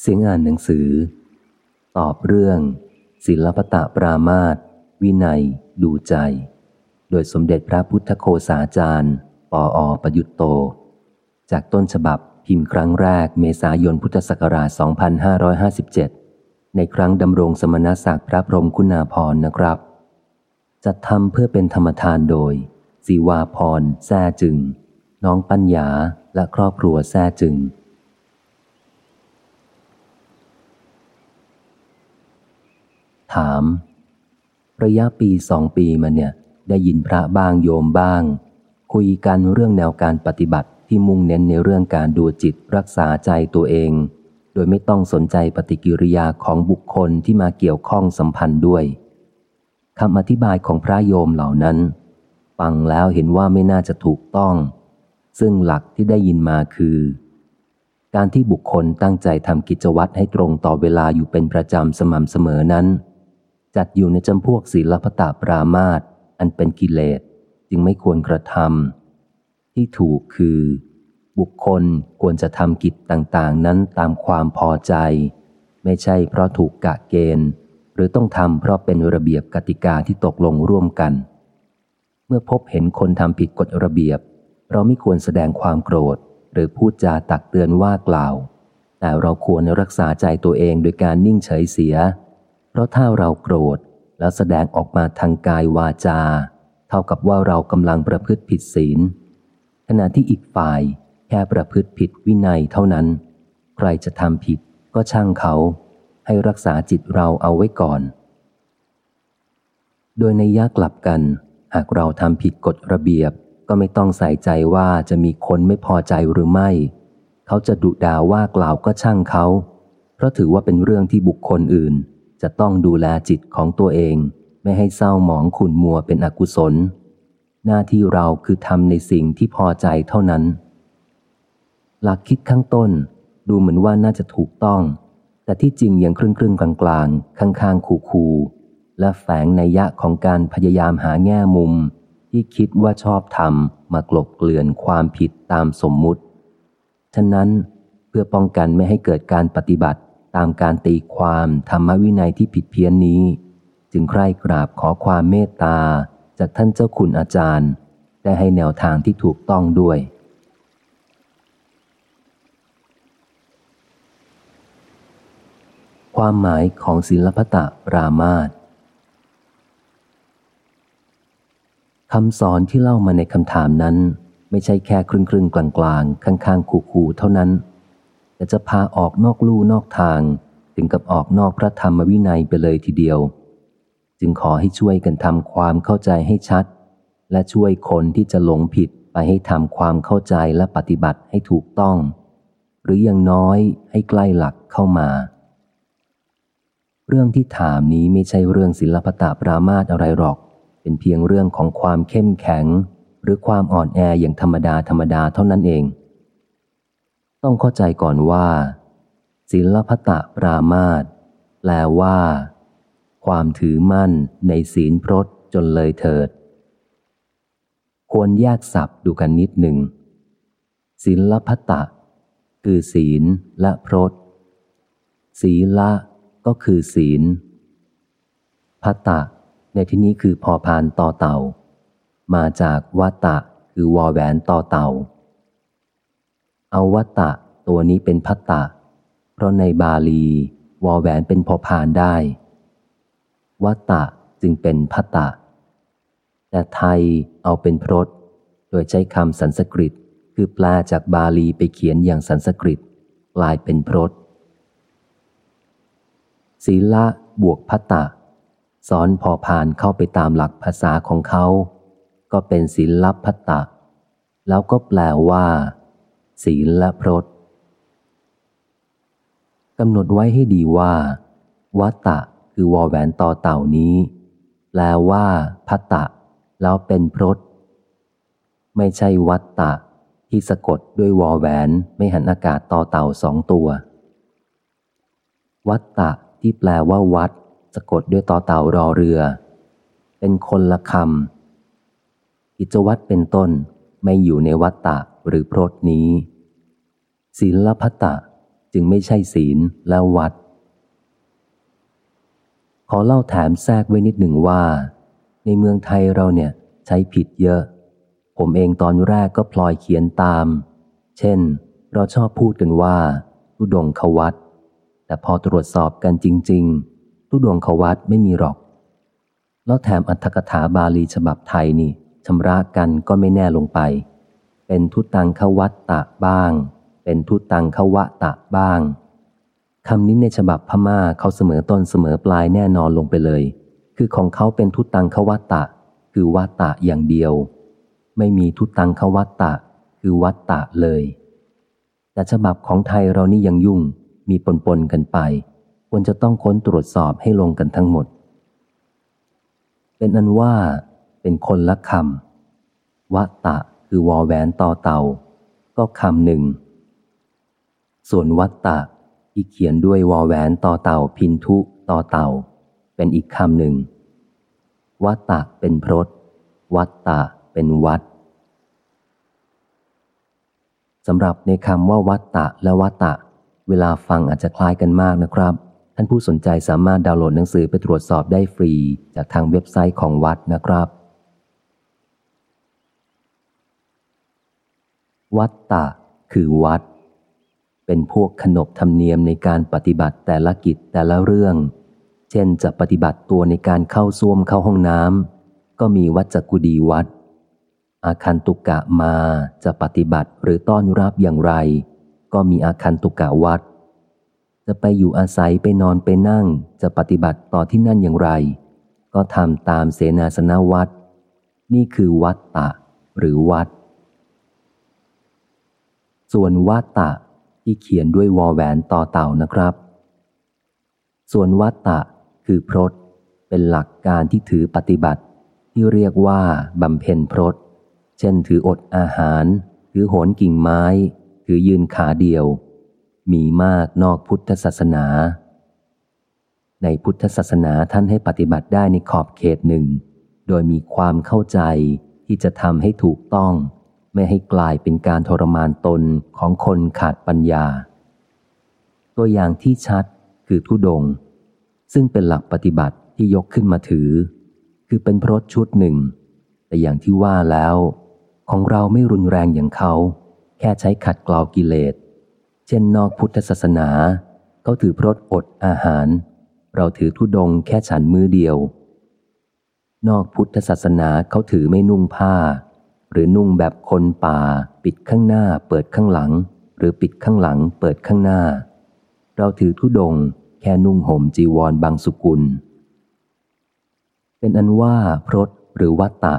เสียงอ่านหนังสือ ตอบเรื่อง ศิลปตะปรามาตวินัย ดูใจ โดยสมเด็จพระพุทธโคสาจารย์ปออประยุตโต จากต้นฉบับพิมพ์ครั้งแรกเมษายนพุทธศักราช 2557 ในครั้งดำรงสมณศักดิ์พระพรมคุณาพรนะครับ จัดทำเพื่อเป็นธรรมทานโดยสีวาพรแซ่จึง น้องปัญญาและครอบครัวแซ่จึง ถาม ระยะปีสองปีมาเนี่ย ได้ยินพระบ้างโยมบ้าง คุยกันเรื่องแนวการปฏิบัติที่มุ่งเน้นในเรื่องการดูจิตรักษาใจตัวเอง โดยไม่ต้องสนใจปฏิกิริยาของบุคคลที่มาเกี่ยวข้องสัมพันธ์ด้วยคำอธิบายของพระโยมเหล่านั้น ฟังแล้วเห็นว่าไม่น่าจะถูกต้อง ซึ่งหลักที่ได้ยินมาคือ การที่บุคคลตั้งใจทำกิจวัตรให้ตรงต่อเวลาอยู่เป็นประจำสม่ำเสมอนั้น จัดอยู่ในจำพวกศีลพตาปรามาตอันเป็นกิเลสจึงไม่ควรกระทำที่ถูกคือ บุคคลควรจะทำกิจต่างๆ นั้นตามความพอใจ ไม่ใช่เพราะถูกกะเกณฑ์ หรือต้องทำเพราะเป็นระเบียบกติกาที่ตกลงร่วมกัน เมื่อพบเห็นคนทำผิดกฎระเบียบ เราไม่ควรแสดงความโกรธ หรือพูดจาตักเตือนว่ากล่าว แต่เราควรรักษาใจตัวเองโดยการนิ่งเฉยเสีย เพราะถ้าเราโกรธแล้วแสดงออกมาทางกายวาจา เท่ากับว่าเรากำลังประพฤติผิดศีล ขณะที่อีกฝ่ายแค่ประพฤติผิดวินัยเท่านั้น ใครจะทำผิดก็ช่างเขา ให้รักษาจิตเราเอาไว้ก่อน โดยในยากลับกัน หากเราทำผิดกฎระเบียบก็ไม่ต้องใส่ใจว่าจะมีคนไม่พอใจหรือไม่ เขาจะดุด่าว่ากล่าวก็ช่างเขา เพราะถือว่าเป็นเรื่องที่บุคคลอื่น จะต้องดูแลจิตของตัวเอง ไม่ให้เศร้าหมองขุ่นมัวเป็นอกุศล หน้าที่เราคือทำในสิ่งที่พอใจเท่านั้น หลักคิดข้างต้น ดูเหมือนว่าน่าจะถูกต้อง แต่ที่จริงยังครึ่งครึ่งกลางกลางข้างข้างคูคูและแฝงในยะของการพยายามหาแง่มุม ที่คิดว่าชอบทำมากลบเกลื่อนความผิดตามสมมุติ ฉะนั้นเพื่อป้องกันไม่ให้เกิดการปฏิบัติ ตามการตีความธรรมวินัยที่ผิดเพี้ยนนี้ จึงใคร่กราบขอความเมตตาจากท่านเจ้าคุณอาจารย์ ได้ให้แนวทางที่ถูกต้องด้วย ความหมายของศิลปตะปรามาตคำสอนที่เล่ามาในคำถามนั้น ไม่ใช่แค่ครึ่งครึ่งกลางกลางข้างข้างคู่คู่เท่านั้น แต่จะพาออกนอกลู่นอกทาง ถึงกับออกนอกพระธรรมวินัยไปเลยทีเดียว จึงขอให้ช่วยกันทำความเข้าใจให้ชัด และช่วยคนที่จะหลงผิดไปให้ทำความเข้าใจและปฏิบัติให้ถูกต้อง หรืออย่างน้อยให้ใกล้หลักเข้ามา เรื่องที่ถามนี้ไม่ใช่เรื่องศิลปตาปรามาตอะไรหรอก เป็นเพียงเรื่องของความเข้มแข็ง หรือความอ่อนแออย่างธรรมดาธรรมดาเท่านั้นเอง ต้องเข้าใจก่อนว่า ศิลปตะปรามาตแปลว่า ความถือมั่นในศีลพรตจนเลยเถิด ควรแยกศัพท์ดูกันนิดหนึ่งศีลพตะ คือศีลและพรตศีละก็คือศีลพัตตะ ในที่นี้คือพอพานต่อเต่า มาจากวัตตะคือวอแหวนต่อเต่า เอาวัตตะ ตัวนี้เป็นพัตตะ เพราะในบาลี วอแหวนเป็นพอพานได้ วัตตะจึงเป็นพัตตะ แต่ไทยเอาเป็นพรตโดยใช้คำสันสกฤต คือแปลจากบาลีไปเขียนอย่างสันสกฤต กลายเป็นพรตศีละบวกพัตตะสอนพอผ่านเข้าไปตามหลักภาษาของเขา ก็เป็นศีลพัตตะ แล้วก็แปลว่า ศีลและพรตกำหนดไว้ให้ดีว่าวัตตะคือวอแหวนต่อเต่านี้ แปลว่าพัตตะ แล้วเป็นพรตไม่ใช่วัตตะ ที่สะกดด้วยวอแหวนไม่หันอากาศต่อเต่าสองตัว วัตตะที่แปลว่าวัด สะกดด้วยต่อเต่ารอเรือ เป็นคนละคำกิจวัตรเป็นต้นไม่อยู่ในวัตตะ หรือพรตนี้ ศีลพัตตะจึงไม่ใช่ศีลและวัด ขอเล่าแถมแทรกไว้นิดหนึ่งว่า ในเมืองไทยเราเนี่ยใช้ผิดเยอะ ผมเองตอนแรกก็พลอยเขียนตาม เช่น เราชอบพูดกันว่าทุดงขวัตแต่พอตรวจสอบกันจริง ๆ ทุดงขวัตไม่มีหรอก แล้วแถมอัตถกถาบาลีฉบับไทยนี่ชำระกันก็ไม่แน่ลงไป เป็นทุตังขวัตตะบ้าง เป็นทุตังขวะตะบ้างคำนี้ในฉบับพม่าเขาเสมอต้นเสมอปลายแน่นอนลงไปเลย คือของเขาเป็นทุตังขวัตตะ คือวัตตะอย่างเดียว ไม่มีทุตังขวัตตะ คือวัตตะเลย แต่ฉบับของไทยเรานี่ยังยุ่ง มีปนปนกันไป ควรจะต้องค้นตรวจสอบให้ลงกันทั้งหมด เป็นอันว่า เป็นคนละคำวัตตะ คือวอแหวนต่อเต่า ก็คำหนึ่ง ส่วนวัตตะที่เขียนด้วยวอแหวนต่อเต่าพินทุต่อเต่า เป็นอีกคำหนึ่ง วัตตะเป็นพรตวัตตะเป็นวัดสำหรับในคำว่าวัตตะและวัตตะ เวลาฟังอาจจะคล้ายกันมากนะครับ ท่านผู้สนใจสามารถดาวน์โหลดหนังสือไปตรวจสอบได้ฟรี จากทางเว็บไซต์ของวัดนะครับ วัตตะ คือวัด เป็นพวกขนบธรรมเนียมในการปฏิบัติแต่ละกิจแต่ละเรื่อง เช่นจะปฏิบัติตัวในการเข้าส้วมเข้าห้องน้ำก็มีวัดจักุดีวัด อาคันตุกะมาจะปฏิบัติหรือต้อนรับอย่างไร ก็มีอาคันตุกะวัด จะไปอยู่อาศัยไปนอนไปนั่ง จะปฏิบัติต่อที่นั่นอย่างไร ก็ทำตามเสนาสนะวัดนี่คือวัดตะ หรือวัด ส่วนวัตตะที่เขียนด้วยวอแหวนต่อเต่านะครับ ส่วนวัตตะคือพรตเป็นหลักการที่ถือปฏิบัติ ที่เรียกว่าบำเพ็ญพรตเช่นถืออดอาหาร ถือโหนกิ่งไม้ ถือยืนขาเดียว มีมากนอกพุทธศาสนา ในพุทธศาสนาท่านให้ปฏิบัติได้ในขอบเขตหนึ่ง โดยมีความเข้าใจที่จะทำให้ถูกต้อง ไม่ให้กลายเป็นการทรมานตนของคนขาดปัญญา ตัวอย่างที่ชัดคือทุดง ซึ่งเป็นหลักปฏิบัติที่ยกขึ้นมาถือ คือเป็นพรตชุดหนึ่ง แต่อย่างที่ว่าแล้ว ของเราไม่รุนแรงอย่างเขา แค่ใช้ขัดกลาวกิเลส เช่นนอกพุทธศาสนา เขาถือพรตอดอาหาร เราถือทุดงแค่ฉันมือเดียว นอกพุทธศาสนาเขาถือไม่นุ่งผ้า หรือนุ่งแบบคนป่า ปิดข้างหน้า เปิดข้างหลัง หรือปิดข้างหลัง เปิดข้างหน้า เราถือทุดง แค่นุ่งห่มจีวรบางสุกุล เป็นอันว่าพรตหรือวัตตะ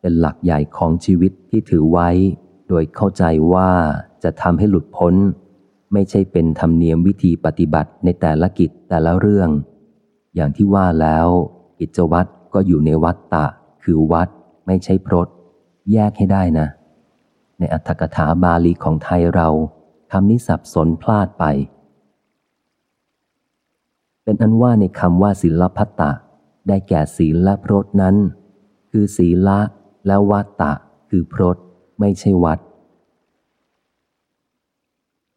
เป็นหลักใหญ่ของชีวิตที่ถือไว้ โดยเข้าใจว่าจะทำให้หลุดพ้น ไม่ใช่เป็นธรรมเนียมวิธีปฏิบัติในแต่ละกิจแต่ละเรื่อง อย่างที่ว่าแล้วกิจวัตรก็อยู่ในวัตตะ คือวัด ไม่ใช่พรต แยกให้ได้นะ ในอัตถกถาบาลีของไทยเราคำนี้สับสนพลาดไป เป็นอันว่าในคำว่าศิลพัตตะ ได้แก่ศีลและพรตนั้น คือศีละและวัตตะ คือพรตไม่ใช่วัด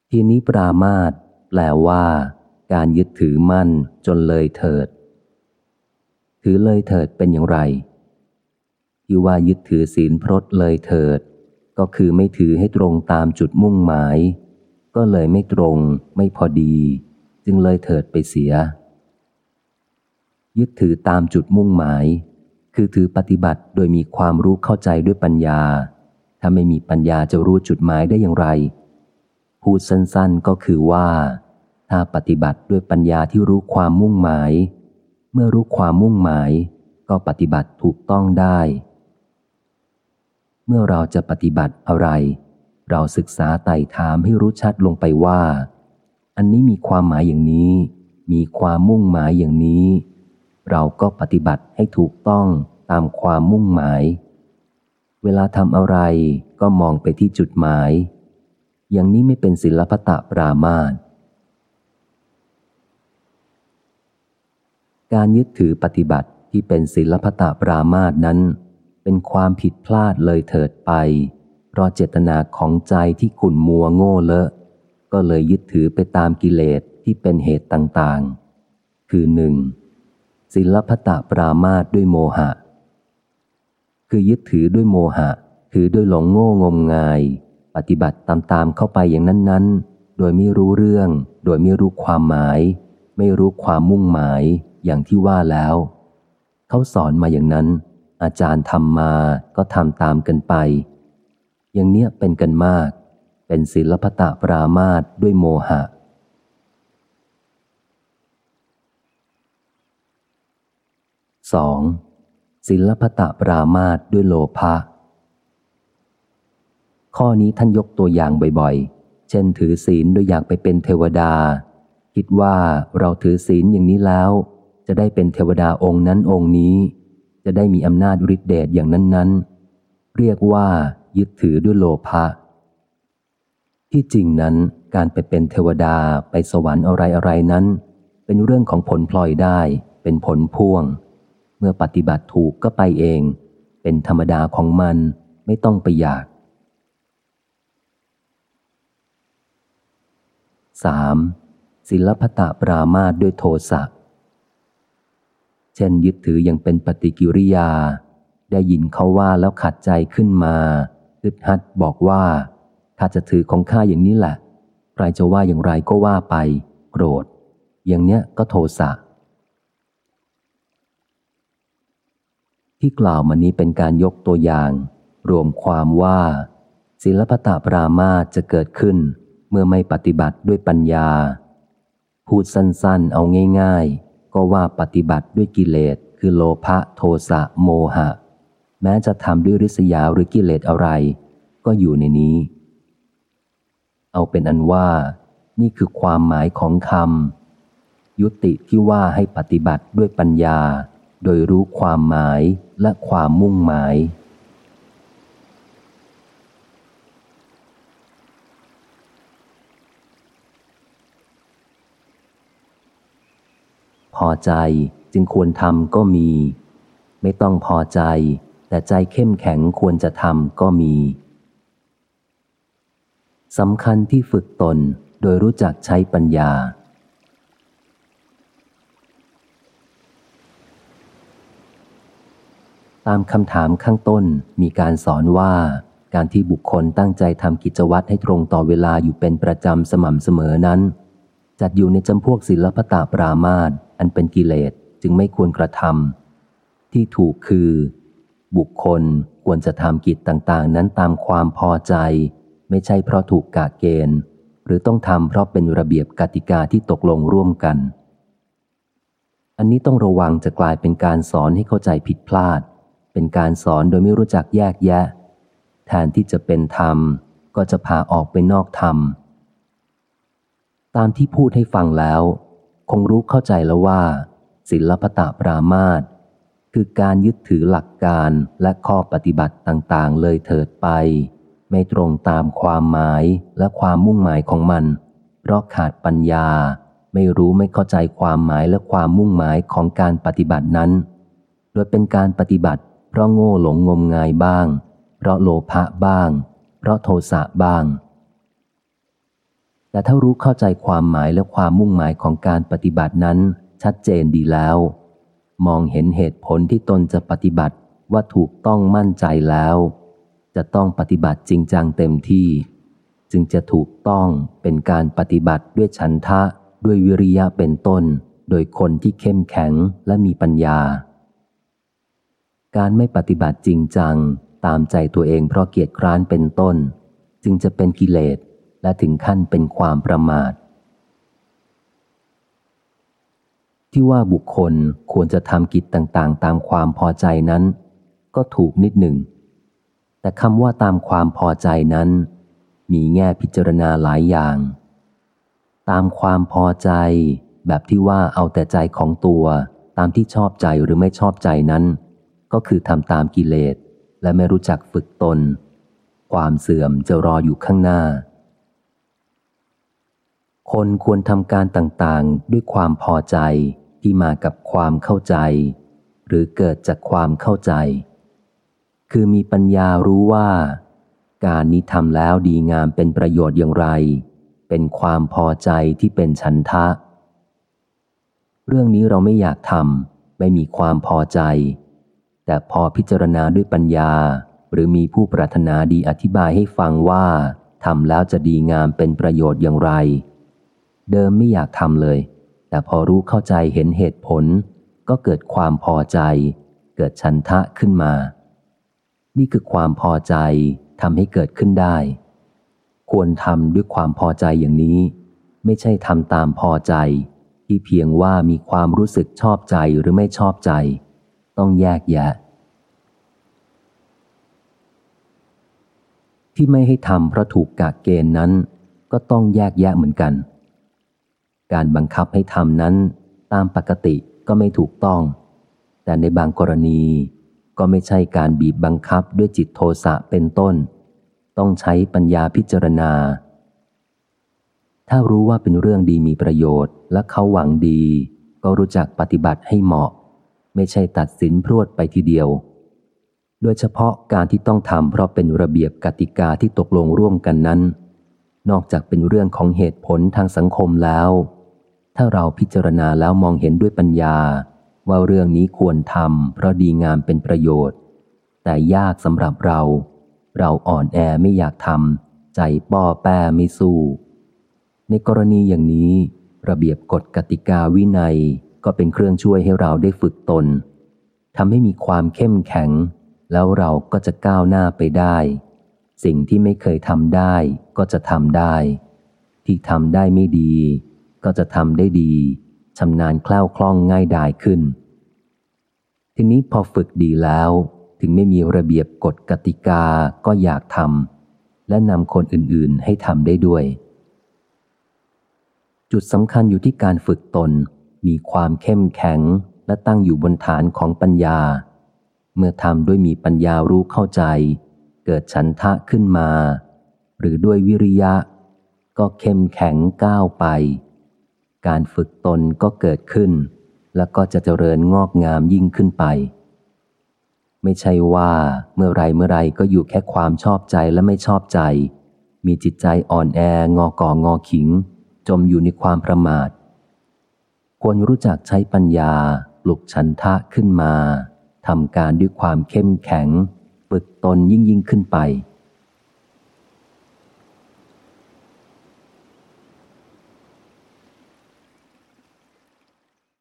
ทีนี้ปรามาตแปลว่า การยึดถือมั่นจนเลยเถิด ถือเลยเถิดเป็นอย่างไร ที่ว่ายึดถือศีลพรตเลยเถิด ก็คือไม่ถือให้ตรงตามจุดมุ่งหมาย ก็เลยไม่ตรงไม่พอดี จึงเลยเถิดไปเสีย ยึดถือตามจุดมุ่งหมาย คือถือปฏิบัติโดยมีความรู้เข้าใจด้วยปัญญา ถ้าไม่มีปัญญาจะรู้จุดหมายได้อย่างไร พูดสั้นๆก็คือว่า ถ้าปฏิบัติด้วยปัญญาที่รู้ความมุ่งหมาย เมื่อรู้ความมุ่งหมายก็ปฏิบัติถูกต้องได้ เมื่อเราจะปฏิบัติอะไร เราศึกษาไต่ถามให้รู้ชัดลงไปว่า อันนี้มีความหมายอย่างนี้ มีความมุ่งหมายอย่างนี้ เราก็ปฏิบัติให้ถูกต้องตามความมุ่งหมาย เวลาทำอะไรก็มองไปที่จุดหมาย อย่างนี้ไม่เป็นศิลปตะปรามาสการยึดถือปฏิบัติที่เป็นศิลปตะปรามาสนั้น เป็นความผิดพลาดเลยเถิดไป เพราะเจตนาของใจที่ขุ่นมัวโง่เลอะ ก็เลยยึดถือไปตามกิเลสที่เป็นเหตุต่างๆ คือหนึ่งศิลปตะปรามาตด้วยโมหะ คือยึดถือด้วยโมหะ คือด้วยหลงโง่งมงาย ปฏิบัติตามๆเข้าไปอย่างนั้นๆ โดยไม่รู้เรื่อง โดยไม่รู้ความหมาย ไม่รู้ความมุ่งหมายอย่างที่ว่าแล้ว เขาสอนมาอย่างนั้น อาจารย์ทำมาก็ทำตามกันไป อย่างเนี้ยเป็นกันมาก เป็นศิลปตะปรามาตด้วยโมหะ 2. ศิลปตะปรามาตด้วยโลภะข้อนี้ท่านยกตัวอย่างบ่อยๆ เช่นถือศีลโดยอยากไปเป็นเทวดา คิดว่าเราถือศีลอย่างนี้แล้ว จะได้เป็นเทวดาองค์นั้นองค์นี้ จะได้มีอำนาจฤทธิเดชอย่างนั้น ๆ เรียกว่ายึดถือด้วยโลภะที่จริงนั้นการไปเป็นเทวดาไปสวรรค์อะไรอะไรนั้น เป็นเรื่องของผลพลอยได้ เป็นผลพ่วง เมื่อปฏิบัติถูกก็ไปเอง เป็นธรรมดาของมันไม่ต้องไปอยาก 3. ศิลปตะปรามาด้วยโทสะ เช่นยึดถืออยังเป็นปฏิกิริยา ได้ยินเขาว่าแล้วขัดใจขึ้นมาอึดฮัดบอกว่าข้าจะถือของข้าอย่างนี้แหละ ใครจะว่าอย่างไรก็ว่าไป โกรธ อย่างเนี้ยก็โทสะ ที่กล่าวมานี้เป็นการยกตัวอย่าง รวมความว่า ศิลปตาปรามาจะเกิดขึ้น เมื่อไม่ปฏิบัติด้วยปัญญา พูดสั้นๆเอาง่ายๆ ก็ว่าปฏิบัติด้วยกิเลส คือโลภะโทสะโมหะ แม้จะทำด้วยริษยาหรือกิเลสอะไร ก็อยู่ในนี้ เอาเป็นอันว่านี่คือความหมายของคำยุติที่ว่าให้ปฏิบัติด้วยปัญญา โดยรู้ความหมายและความมุ่งหมาย พอใจจึงควรทำก็มี ไม่ต้องพอใจ แต่ใจเข้มแข็งควรจะทำก็มีสำคัญที่ฝึกตนโดยรู้จักใช้ปัญญา ตามคำถามข้างต้นมีการสอนว่าการที่บุคคลตั้งใจทำกิจวัตรให้ตรงต่อเวลาอยู่เป็นประจำสม่ำเสมอนั้น จัดอยู่ในจำพวกศิลปตาปรามาตอันเป็นกิเลสจึงไม่ควรกระทำที่ถูกคือ บุคคลควรจะทำกิจต่างๆ นั้นตามความพอใจ ไม่ใช่เพราะถูกกาเกณฑ์ หรือต้องทำเพราะเป็นระเบียบกติกาที่ตกลงร่วมกัน อันนี้ต้องระวังจะกลายเป็นการสอนให้เข้าใจผิดพลาด เป็นการสอนโดยไม่รู้จักแยกแยะ แทนที่จะเป็นธรรมก็จะพาออกไปนอกธรรม ตามที่พูดให้ฟังแล้ว คงรู้เข้าใจแล้วว่า ศิลปตะปรามาตคือการยึดถือหลักการและข้อปฏิบัติต่างๆ เลยเถิดไป ไม่ตรงตามความหมายและความมุ่งหมายของมัน เพราะขาดปัญญา ไม่รู้ไม่เข้าใจความหมายและความมุ่งหมายของการปฏิบัตินั้น โดยเป็นการปฏิบัติ เพราะโง่หลงงมงายบ้าง เพราะโลภะบ้าง เพราะโทสะบ้าง แต่ถ้ารู้เข้าใจความหมายและความมุ่งหมายของการปฏิบัตินั้น ชัดเจนดีแล้ว มองเห็นเหตุผลที่ตนจะปฏิบัติว่าถูกต้องมั่นใจแล้ว จะต้องปฏิบัติจริงจังเต็มที่ จึงจะถูกต้องเป็นการปฏิบัติด้วยฉันทะ ด้วยวิริยะเป็นต้น โดยคนที่เข้มแข็งและมีปัญญา การไม่ปฏิบัติจริงจัง ตามใจตัวเองเพราะเกียจคร้านเป็นต้น จึงจะเป็นกิเลส และถึงขั้นเป็นความประมาท ที่ว่าบุคคลควรจะทำกิจต่างๆ ตามความพอใจนั้น ก็ถูกนิดหนึ่ง แต่คำว่าตามความพอใจนั้น มีแง่พิจารณาหลายอย่าง ตามความพอใจแบบที่ว่าเอาแต่ใจของตัวตามที่ชอบใจหรือไม่ชอบใจนั้น ก็คือทำตามกิเลสและไม่รู้จักฝึกตน ความเสื่อมจะรออยู่ข้างหน้า คนควรทำการต่างๆ ด้วยความพอใจที่มากับความเข้าใจ หรือเกิดจากความเข้าใจ คือมีปัญญารู้ว่า การนี้ทำแล้วดีงามเป็นประโยชน์อย่างไร เป็นความพอใจที่เป็นฉันทะ เรื่องนี้เราไม่อยากทำไม่มีความพอใจ แต่พอพิจารณาด้วยปัญญา หรือมีผู้ปรารถนาดีอธิบายให้ฟังว่าทำแล้วจะดีงามเป็นประโยชน์อย่างไร เดิมไม่อยากทำเลย แต่พอรู้เข้าใจเห็นเหตุผล ก็เกิดความพอใจ เกิดชันทะขึ้นมา นี่คือความพอใจทำให้เกิดขึ้นได้ ควรทำด้วยความพอใจอย่างนี้ ไม่ใช่ทำตามพอใจ ที่เพียงว่ามีความรู้สึกชอบใจหรือไม่ชอบใจ ต้องแยกแยะ ที่ไม่ให้ทำเพราะถูกกากเกณฑ์นั้น ก็ต้องแยกแยะเหมือนกัน การบังคับให้ทำนั้น ตามปกติก็ไม่ถูกต้อง แต่ในบางกรณีก็ไม่ใช่การบีบบังคับด้วยจิตโทสะเป็นต้น ต้องใช้ปัญญาพิจารณา ถ้ารู้ว่าเป็นเรื่องดีมีประโยชน์และเขาหวังดี ก็รู้จักปฏิบัติให้เหมาะ ไม่ใช่ตัดสินพรวดไปทีเดียว โดยเฉพาะการที่ต้องทำเพราะเป็นระเบียบกติกาที่ตกลงร่วมกันนั้น นอกจากเป็นเรื่องของเหตุผลทางสังคมแล้ว ถ้าเราพิจารณาแล้วมองเห็นด้วยปัญญา ว่าเรื่องนี้ควรทำเพราะดีงามเป็นประโยชน์ แต่ยากสำหรับเรา เราอ่อนแอไม่อยากทำใจป้อแป้ไม่สู้ ในกรณีอย่างนี้ ระเบียบกฎกติกาวินัยก็เป็นเครื่องช่วยให้เราได้ฝึกตนทำให้มีความเข้มแข็ง แล้วเราก็จะก้าวหน้าไปได้ สิ่งที่ไม่เคยทำได้ก็จะทำได้ ที่ทำได้ไม่ดี ก็จะทำได้ดีชำนาญคล่วคล่องง่ายดายขึ้น ทีนี้พอฝึกดีแล้ว ถึงไม่มีระเบียบกฎกติกาก็อยากทำและนำคนอื่นๆให้ทำได้ด้วย จุดสำคัญอยู่ที่การฝึกตนมีความเข้มแข็งและตั้งอยู่บนฐานของปัญญา เมื่อทำด้วยมีปัญญารู้เข้าใจ เกิดฉันทะขึ้นมา หรือด้วยวิริยะ ก็เข้มแข็งก้าวไป การฝึกตนก็เกิดขึ้น แล้วก็จะเจริญงอกงามยิ่งขึ้นไป ไม่ใช่ว่าเมื่อไรเมื่อไรก็อยู่แค่ความชอบใจและไม่ชอบใจ มีจิตใจอ่อนแองอก่องอขิง จมอยู่ในความประมาท ควรรู้จักใช้ปัญญาปลุกฉันทะขึ้นมาทำการด้วยความเข้มแข็ง ฝึกตนยิ่งยิ่งขึ้นไป